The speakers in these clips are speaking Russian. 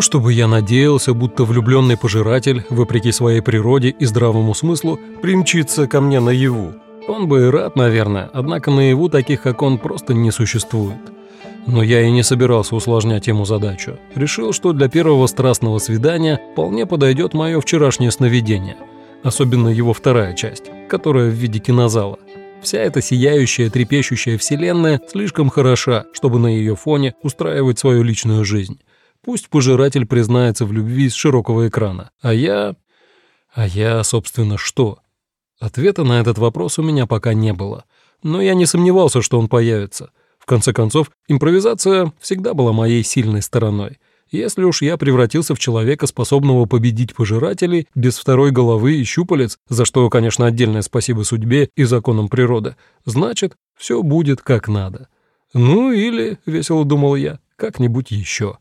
Чтобы я надеялся, будто влюбленный пожиратель, вопреки своей природе и здравому смыслу, примчится ко мне наяву. Он бы и рад, наверное, однако наяву таких, как он, просто не существует. Но я и не собирался усложнять ему задачу. Решил, что для первого страстного свидания вполне подойдет мое вчерашнее сновидение. Особенно его вторая часть, которая в виде кинозала. Вся эта сияющая, трепещущая вселенная слишком хороша, чтобы на ее фоне устраивать свою личную жизнь. Пусть пожиратель признается в любви с широкого экрана. А я... А я, собственно, что? Ответа на этот вопрос у меня пока не было. Но я не сомневался, что он появится. В конце концов, импровизация всегда была моей сильной стороной. Если уж я превратился в человека, способного победить пожирателей без второй головы и щупалец, за что, конечно, отдельное спасибо судьбе и законам природы, значит, все будет как надо. Ну или, весело думал я, как-нибудь еще.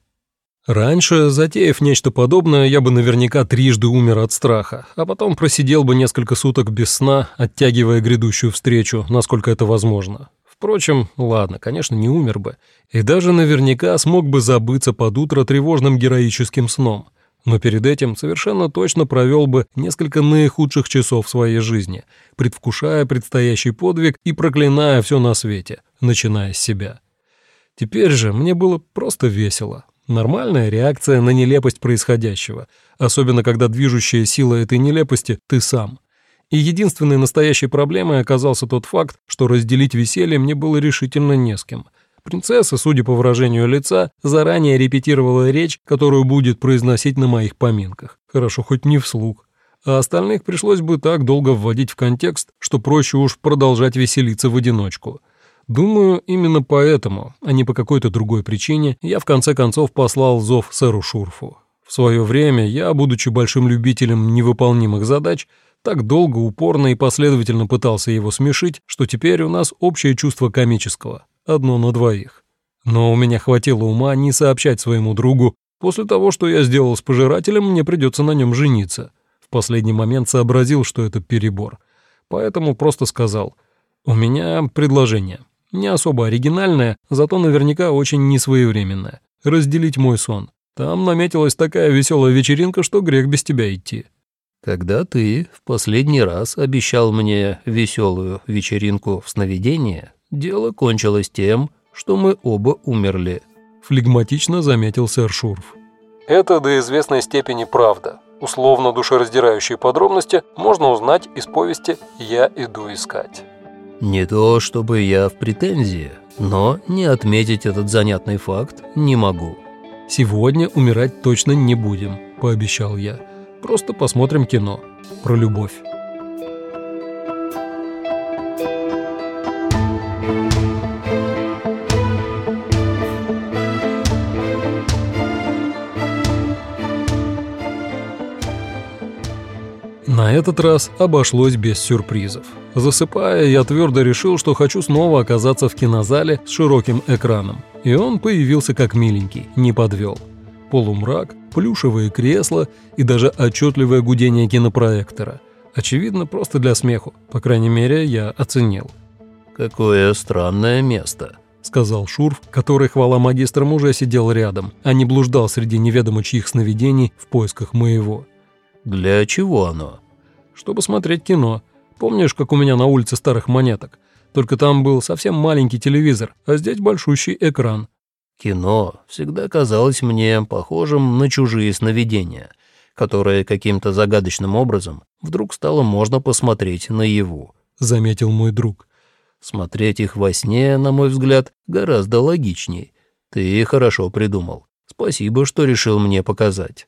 Раньше, затеяв нечто подобное, я бы наверняка трижды умер от страха, а потом просидел бы несколько суток без сна, оттягивая грядущую встречу, насколько это возможно. Впрочем, ладно, конечно, не умер бы. И даже наверняка смог бы забыться под утро тревожным героическим сном. Но перед этим совершенно точно провел бы несколько наихудших часов своей жизни, предвкушая предстоящий подвиг и проклиная все на свете, начиная с себя. Теперь же мне было просто весело. Нормальная реакция на нелепость происходящего, особенно когда движущая сила этой нелепости — ты сам. И единственной настоящей проблемой оказался тот факт, что разделить веселье мне было решительно не с кем. Принцесса, судя по выражению лица, заранее репетировала речь, которую будет произносить на моих поминках. Хорошо, хоть не вслух. А остальных пришлось бы так долго вводить в контекст, что проще уж продолжать веселиться в одиночку. Думаю, именно поэтому, а не по какой-то другой причине, я в конце концов послал зов сэру Шурфу. В свое время я, будучи большим любителем невыполнимых задач, так долго, упорно и последовательно пытался его смешить, что теперь у нас общее чувство комического, одно на двоих. Но у меня хватило ума не сообщать своему другу, после того, что я сделал с пожирателем, мне придется на нем жениться. В последний момент сообразил, что это перебор. Поэтому просто сказал, у меня предложение. Не особо оригинальная, зато наверняка очень несвоевременная. Разделить мой сон. Там наметилась такая веселая вечеринка, что грех без тебя идти. Когда ты в последний раз обещал мне веселую вечеринку в сновидении, дело кончилось тем, что мы оба умерли. Флегматично заметил сэр Шурф. Это до известной степени правда. Условно душераздирающие подробности можно узнать из повести «Я иду искать». Не то чтобы я в претензии, но не отметить этот занятный факт не могу. «Сегодня умирать точно не будем», – пообещал я. «Просто посмотрим кино про любовь». Этот раз обошлось без сюрпризов. Засыпая, я твердо решил, что хочу снова оказаться в кинозале с широким экраном. И он появился как миленький, не подвел. Полумрак, плюшевые кресла и даже отчетливое гудение кинопроектора. Очевидно, просто для смеху. По крайней мере, я оценил. «Какое странное место», — сказал Шурф, который, хвала магистрам, уже сидел рядом, а не блуждал среди неведомо чьих сновидений в поисках моего. «Для чего оно?» Чтобы смотреть кино. Помнишь, как у меня на улице старых монеток? Только там был совсем маленький телевизор, а здесь большущий экран. Кино всегда казалось мне похожим на чужие сновидения, которые каким-то загадочным образом вдруг стало можно посмотреть наяву, — заметил мой друг. Смотреть их во сне, на мой взгляд, гораздо логичней. Ты хорошо придумал. Спасибо, что решил мне показать.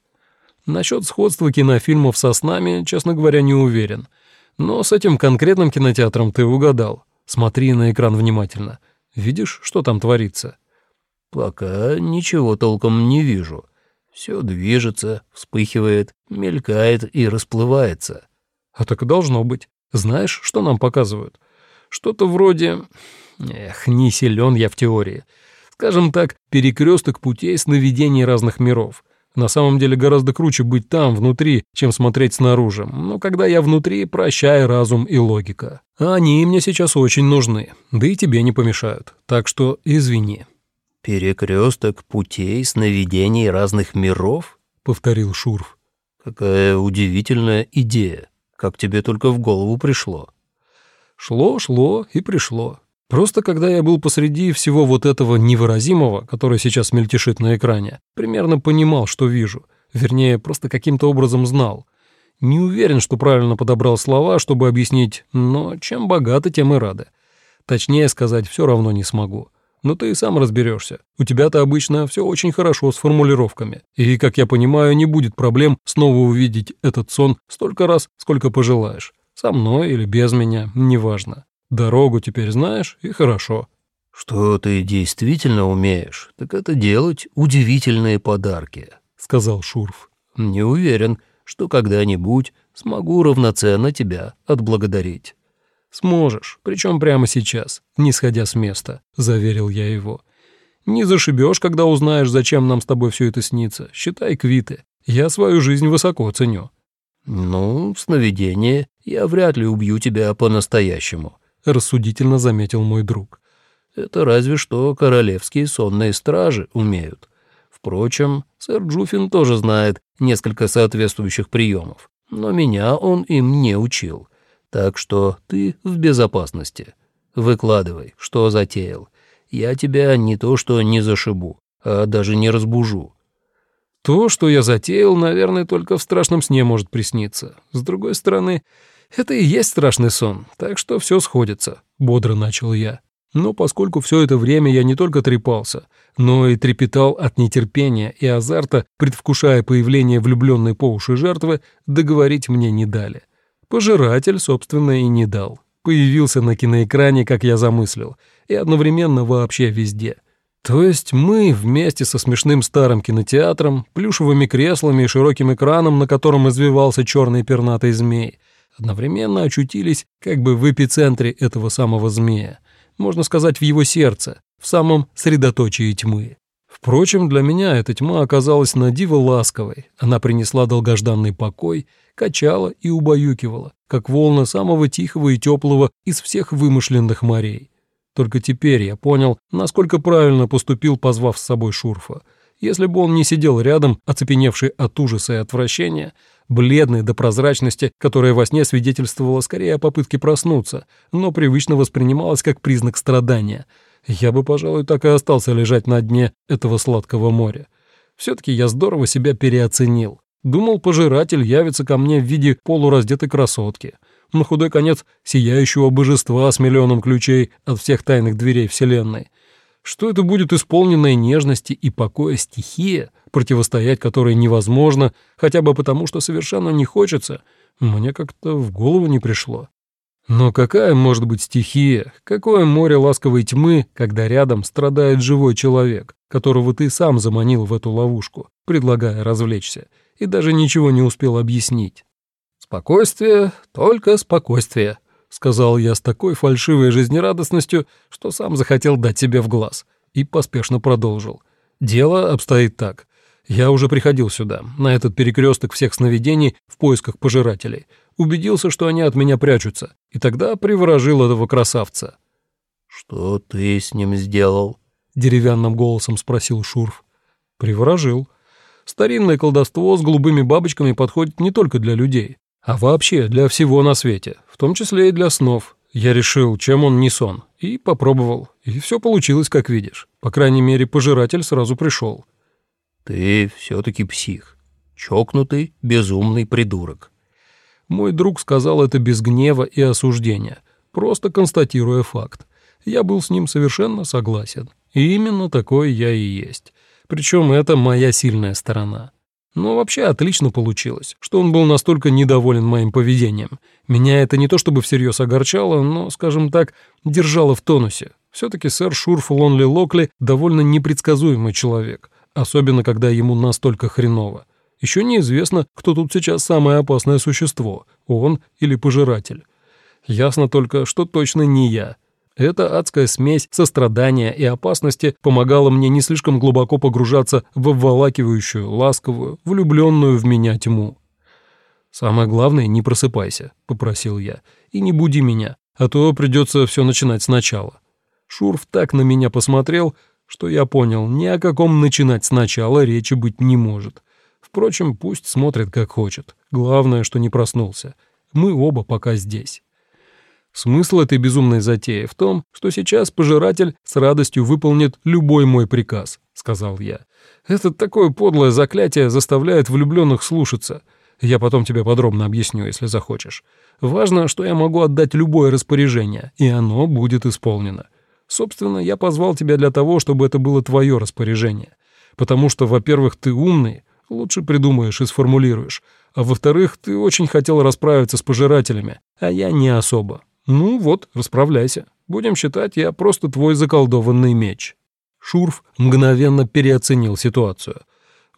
Насчет сходства кинофильмов со снами, честно говоря, не уверен. Но с этим конкретным кинотеатром ты угадал. Смотри на экран внимательно. Видишь, что там творится? Пока ничего толком не вижу. Все движется, вспыхивает, мелькает и расплывается. А так и должно быть. Знаешь, что нам показывают? Что-то вроде... Эх, не силен я в теории. Скажем так, перекресток путей сновидений разных миров — на самом деле гораздо круче быть там, внутри, чем смотреть снаружи. Но когда я внутри, прощай разум и логика. А они мне сейчас очень нужны, да и тебе не помешают. Так что извини. «Перекресток путей сновидений разных миров?» — повторил Шурф. «Какая удивительная идея. Как тебе только в голову пришло?» Шло, шло и пришло. Просто когда я был посреди всего вот этого невыразимого, которое сейчас мельтешит на экране, примерно понимал, что вижу. Вернее, просто каким-то образом знал. Не уверен, что правильно подобрал слова, чтобы объяснить, но чем богаты, тем и рады. Точнее сказать все равно не смогу. Но ты и сам разберешься. У тебя-то обычно все очень хорошо с формулировками. И, как я понимаю, не будет проблем снова увидеть этот сон столько раз, сколько пожелаешь. Со мной или без меня, неважно. Дорогу теперь знаешь, и хорошо. «Что ты действительно умеешь, так это делать удивительные подарки», — сказал Шурф. «Не уверен, что когда-нибудь смогу равноценно тебя отблагодарить». «Сможешь, причем прямо сейчас, не сходя с места», — заверил я его. «Не зашибешь, когда узнаешь, зачем нам с тобой все это снится. Считай квиты. Я свою жизнь высоко ценю». «Ну, сновидение, я вряд ли убью тебя по-настоящему», — рассудительно заметил мой друг. «Это разве что королевские сонные стражи умеют. Впрочем, сэр Джуфин тоже знает несколько соответствующих приемов, но меня он им не учил. Так что ты в безопасности. Выкладывай, что затеял. Я тебя не то что не зашибу, а даже не разбужу». То, что я затеял, наверное, только в страшном сне может присниться. С другой стороны, это и есть страшный сон, так что все сходится, бодро начал я. Но поскольку все это время я не только трепался, но и трепетал от нетерпения и азарта, предвкушая появление влюбленной по уши жертвы, договорить мне не дали. Пожиратель, собственно, и не дал. Появился на киноэкране, как я замыслил, и одновременно вообще везде. То есть мы вместе со смешным старым кинотеатром, плюшевыми креслами и широким экраном, на котором извивался черный пернатый змей, одновременно очутились как бы в эпицентре этого самого змея, можно сказать, в его сердце, в самом средоточии тьмы. Впрочем, для меня эта тьма оказалась на диво ласковой. Она принесла долгожданный покой, качала и убаюкивала, как волны самого тихого и теплого из всех вымышленных морей. Только теперь я понял, насколько правильно поступил, позвав с собой Шурфа. Если бы он не сидел рядом, оцепеневший от ужаса и отвращения, бледный до прозрачности, которая во сне свидетельствовала скорее о попытке проснуться, но привычно воспринималась как признак страдания — я бы, пожалуй, так и остался лежать на дне этого сладкого моря. Все-таки я здорово себя переоценил. Думал, пожиратель явится ко мне в виде полураздетой красотки. На худой конец сияющего божества с миллионом ключей от всех тайных дверей Вселенной. Что это будет исполненной нежности и покоя стихия, противостоять которой невозможно, хотя бы потому, что совершенно не хочется, мне как-то в голову не пришло. Но какая может быть стихия, какое море ласковой тьмы, когда рядом страдает живой человек, которого ты сам заманил в эту ловушку, предлагая развлечься, и даже ничего не успел объяснить? «Спокойствие, только спокойствие», — сказал я с такой фальшивой жизнерадостностью, что сам захотел дать себе в глаз, и поспешно продолжил. «Дело обстоит так. Я уже приходил сюда, на этот перекресток всех сновидений в поисках пожирателей, убедился, что они от меня прячутся, и тогда приворожил этого красавца. «Что ты с ним сделал?» — деревянным голосом спросил Шурф. «Приворожил. Старинное колдовство с голубыми бабочками подходит не только для людей, а вообще для всего на свете, том числе и для снов. Я решил, чем он не сон, и попробовал, и все получилось, как видишь. По крайней мере, пожиратель сразу пришел». «Ты все-таки псих. Чокнутый, безумный придурок. Мой друг сказал это без гнева и осуждения, просто констатируя факт. Я был с ним совершенно согласен. И именно такой я и есть. Причем это моя сильная сторона. Но вообще отлично получилось, что он был настолько недоволен моим поведением. Меня это не то чтобы всерьез огорчало, но, скажем так, держало в тонусе. Все-таки сэр Шурф Лонли Локли довольно непредсказуемый человек, особенно когда ему настолько хреново. Еще неизвестно, кто тут сейчас самое опасное существо, он или пожиратель. Ясно только, что точно не я. Эта адская смесь сострадания и опасности помогала мне не слишком глубоко погружаться в обволакивающую, ласковую, влюбленную в меня тьму. «Самое главное, не просыпайся», — попросил я, — «и не буди меня, а то придется все начинать сначала». Шурф так на меня посмотрел, что я понял, ни о каком начинать сначала речи быть не может. Впрочем, пусть смотрит как хочет. Главное, что не проснулся. Мы оба пока здесь. Смысл этой безумной затеи в том, что сейчас пожиратель с радостью выполнит любой мой приказ, сказал я. Это такое подлое заклятие заставляет влюбленных слушаться. Я потом тебе подробно объясню, если захочешь. Важно, что я могу отдать любое распоряжение, и оно будет исполнено. Собственно, я позвал тебя для того, чтобы это было твое распоряжение. Потому что, во-первых, ты умный, лучше придумаешь и сформулируешь, а во-вторых, ты очень хотел расправиться с пожирателями, а я не особо. Ну вот, расправляйся. Будем считать, я просто твой заколдованный меч». Шурф мгновенно переоценил ситуацию.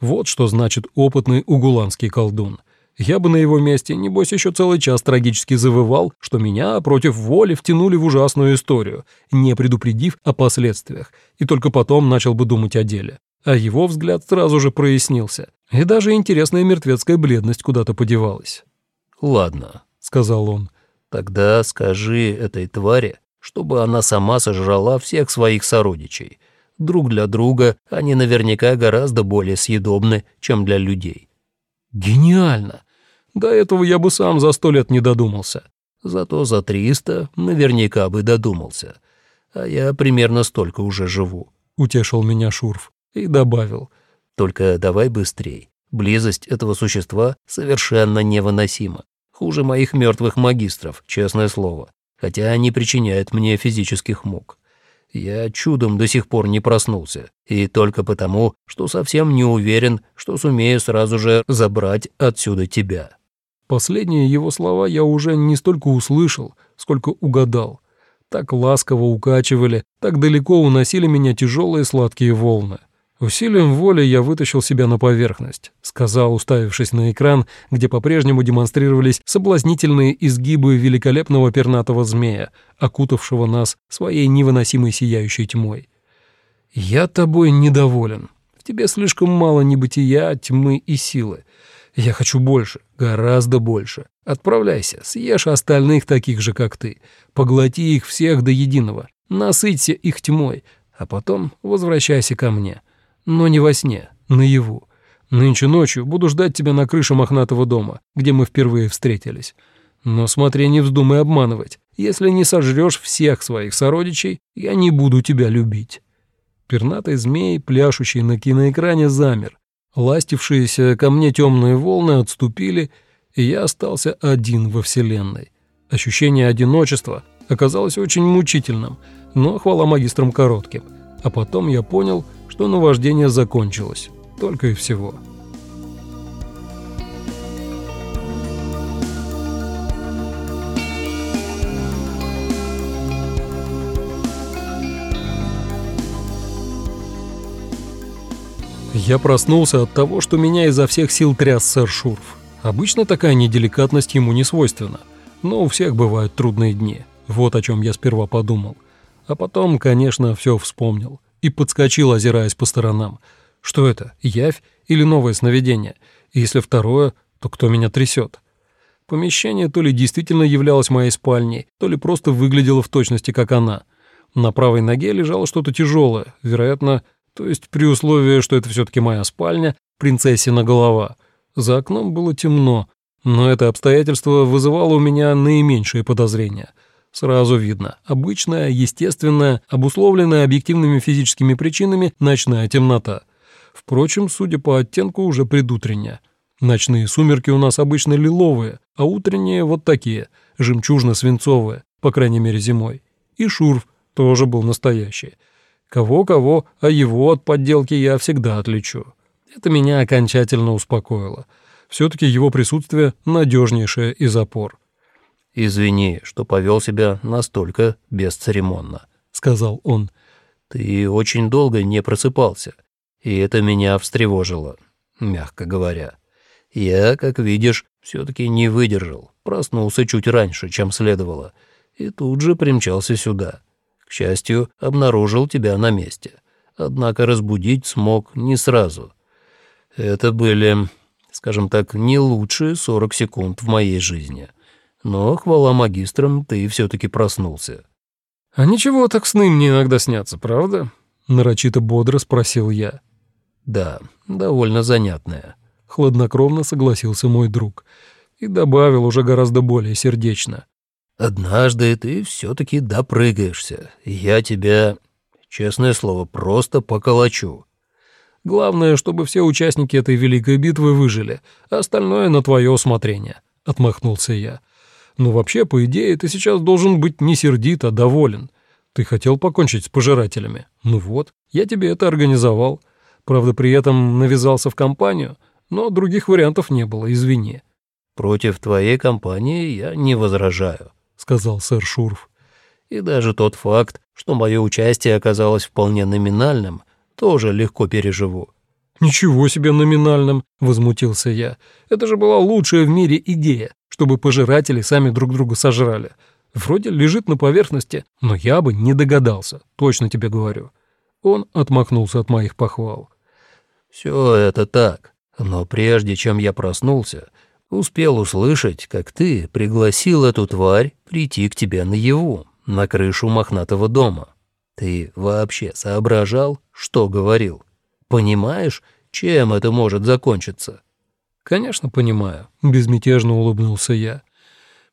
Вот что значит опытный угуланский колдун — я бы на его месте, небось, еще целый час трагически завывал, что меня против воли втянули в ужасную историю, не предупредив о последствиях, и только потом начал бы думать о деле. А его взгляд сразу же прояснился, и даже интересная мертвецкая бледность куда-то подевалась. «Ладно», — сказал он, — «тогда скажи этой твари, чтобы она сама сожрала всех своих сородичей. Друг для друга они наверняка гораздо более съедобны, чем для людей». Гениально! До этого я бы сам за сто лет не додумался. Зато за триста наверняка бы додумался. А я примерно столько уже живу. Утешил меня Шурф и добавил. Только давай быстрей. Близость этого существа совершенно невыносима. Хуже моих мертвых магистров, честное слово. Хотя они причиняют мне физических мук. Я чудом до сих пор не проснулся, и только потому, что совсем не уверен, что сумею сразу же забрать отсюда тебя». Последние его слова я уже не столько услышал, сколько угадал. Так ласково укачивали, так далеко уносили меня тяжелые сладкие волны. Усилием воли я вытащил себя на поверхность, сказал, уставившись на экран, где по-прежнему демонстрировались соблазнительные изгибы великолепного пернатого змея, окутавшего нас своей невыносимой сияющей тьмой. «Я тобой недоволен. В тебе слишком мало небытия, тьмы и силы. Я хочу больше, гораздо больше. Отправляйся, съешь остальных таких же, как ты. Поглоти их всех до единого, насыться их тьмой, а потом возвращайся ко мне» но не во сне, наяву. Нынче ночью буду ждать тебя на крыше мохнатого дома, где мы впервые встретились. Но смотри, не вздумай обманывать. Если не сожрешь всех своих сородичей, я не буду тебя любить». Пернатый змей, пляшущий на киноэкране, замер. Ластившиеся ко мне темные волны отступили, и я остался один во Вселенной. Ощущение одиночества оказалось очень мучительным, но хвала магистрам коротким. А потом я понял, что наваждение закончилось. Только и всего. Я проснулся от того, что меня изо всех сил тряс сэр Шурф. Обычно такая неделикатность ему не свойственна, но у всех бывают трудные дни. Вот о чем я сперва подумал. А потом, конечно, все вспомнил и подскочил, озираясь по сторонам. Что это, явь или новое сновидение? если второе, то кто меня трясет? Помещение то ли действительно являлось моей спальней, то ли просто выглядело в точности, как она. На правой ноге лежало что-то тяжелое, вероятно, то есть при условии, что это все-таки моя спальня, принцессина голова. За окном было темно, но это обстоятельство вызывало у меня наименьшие подозрения — Сразу видно. Обычная, естественная, обусловленная объективными физическими причинами ночная темнота. Впрочем, судя по оттенку, уже предутренняя. Ночные сумерки у нас обычно лиловые, а утренние вот такие, жемчужно-свинцовые, по крайней мере зимой. И шурф тоже был настоящий. Кого-кого, а его от подделки я всегда отличу. Это меня окончательно успокоило. Все-таки его присутствие надежнейшее из опор. «Извини, что повел себя настолько бесцеремонно», — сказал он. «Ты очень долго не просыпался, и это меня встревожило, мягко говоря. Я, как видишь, все-таки не выдержал, проснулся чуть раньше, чем следовало, и тут же примчался сюда. К счастью, обнаружил тебя на месте, однако разбудить смог не сразу. Это были, скажем так, не лучшие сорок секунд в моей жизни». Но, хвала магистрам, ты все-таки проснулся. А ничего, так сны мне иногда снятся, правда? — нарочито бодро спросил я. «Да, довольно занятная», — хладнокровно согласился мой друг и добавил уже гораздо более сердечно. «Однажды ты все-таки допрыгаешься, я тебя, честное слово, просто поколочу». Главное, чтобы все участники этой великой битвы выжили, а остальное на твое усмотрение», — отмахнулся я. «Ну вообще, по идее, ты сейчас должен быть не сердит, а доволен. Ты хотел покончить с пожирателями. Ну вот, я тебе это организовал. Правда, при этом навязался в компанию, но других вариантов не было, извини». «Против твоей компании я не возражаю», — сказал сэр Шурф. «И даже тот факт, что мое участие оказалось вполне номинальным, тоже легко переживу». «Ничего себе номинальным!» — возмутился я. «Это же была лучшая в мире идея, чтобы пожиратели сами друг друга сожрали. Вроде лежит на поверхности, но я бы не догадался, точно тебе говорю». Он отмахнулся от моих похвал. «Все это так, но прежде чем я проснулся, успел услышать, как ты пригласил эту тварь прийти к тебе наяву, на крышу мохнатого дома. Ты вообще соображал, что говорил? Понимаешь, чем это может закончиться?» «Конечно, понимаю», — безмятежно улыбнулся я.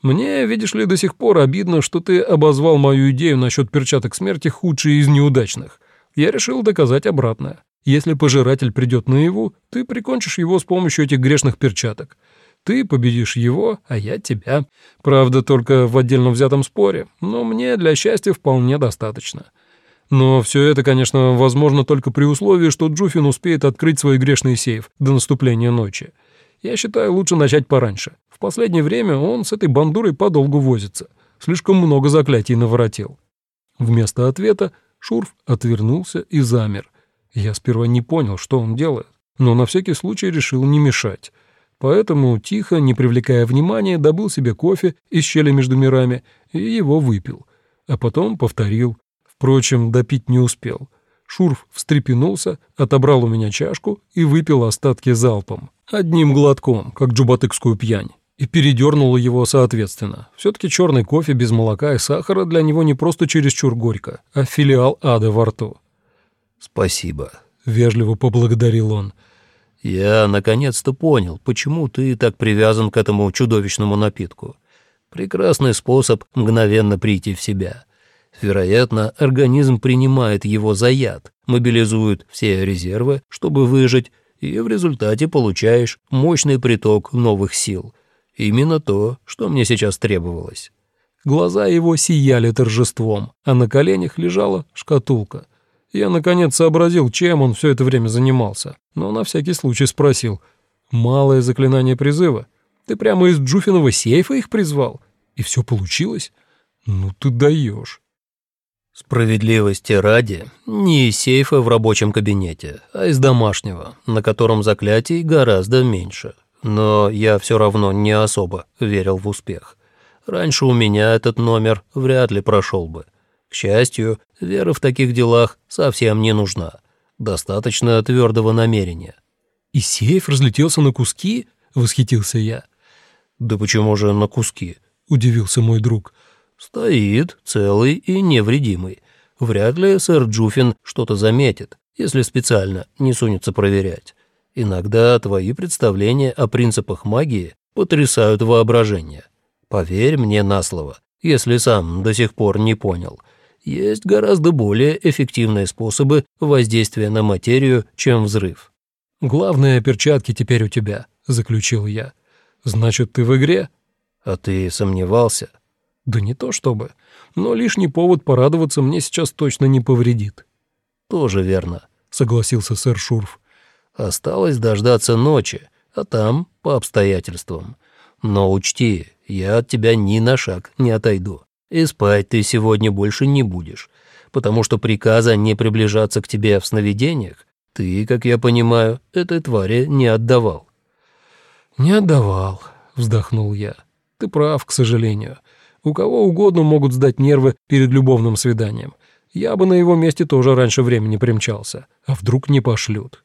«Мне, видишь ли, до сих пор обидно, что ты обозвал мою идею насчет перчаток смерти худшей из неудачных. Я решил доказать обратное. Если пожиратель придет наяву, ты прикончишь его с помощью этих грешных перчаток. Ты победишь его, а я тебя. Правда, только в отдельно взятом споре, но мне для счастья вполне достаточно. Но все это, конечно, возможно только при условии, что Джуфин успеет открыть свой грешный сейф до наступления ночи. Я считаю, лучше начать пораньше. В последнее время он с этой бандурой подолгу возится. Слишком много заклятий наворотил. Вместо ответа Шурф отвернулся и замер. Я сперва не понял, что он делает, но на всякий случай решил не мешать. Поэтому, тихо, не привлекая внимания, добыл себе кофе из щели между мирами и его выпил. А потом повторил, Впрочем, допить не успел. Шурф встрепенулся, отобрал у меня чашку и выпил остатки залпом. Одним глотком, как джубатыкскую пьянь. И передернуло его соответственно. Все-таки черный кофе без молока и сахара для него не просто чересчур горько, а филиал ада во рту. «Спасибо», — вежливо поблагодарил он. «Я наконец-то понял, почему ты так привязан к этому чудовищному напитку. Прекрасный способ мгновенно прийти в себя. Вероятно, организм принимает его за яд, мобилизует все резервы, чтобы выжить, и в результате получаешь мощный приток новых сил. Именно то, что мне сейчас требовалось. Глаза его сияли торжеством, а на коленях лежала шкатулка. Я, наконец, сообразил, чем он все это время занимался, но на всякий случай спросил. «Малое заклинание призыва? Ты прямо из Джуфиного сейфа их призвал? И все получилось? Ну ты даешь!» Справедливости ради, не из сейфа в рабочем кабинете, а из домашнего, на котором заклятий гораздо меньше. Но я все равно не особо верил в успех. Раньше у меня этот номер вряд ли прошел бы. К счастью, вера в таких делах совсем не нужна. Достаточно твердого намерения. «И сейф разлетелся на куски?» — восхитился я. «Да почему же на куски?» — удивился мой друг. Стоит, целый и невредимый. Вряд ли сэр Джуфин что-то заметит, если специально не сунется проверять. Иногда твои представления о принципах магии потрясают воображение. Поверь мне на слово, если сам до сих пор не понял. Есть гораздо более эффективные способы воздействия на материю, чем взрыв. «Главное, перчатки теперь у тебя», — заключил я. «Значит, ты в игре?» «А ты сомневался?» Да не то чтобы, но лишний повод порадоваться мне сейчас точно не повредит. Тоже верно, согласился сэр Шурф. Осталось дождаться ночи, а там по обстоятельствам. Но учти, я от тебя ни на шаг не отойду. И спать ты сегодня больше не будешь, потому что приказа не приближаться к тебе в сновидениях ты, как я понимаю, этой твари не отдавал. «Не отдавал», — вздохнул я. «Ты прав, к сожалению. У кого угодно могут сдать нервы перед любовным свиданием. Я бы на его месте тоже раньше времени примчался. А вдруг не пошлют?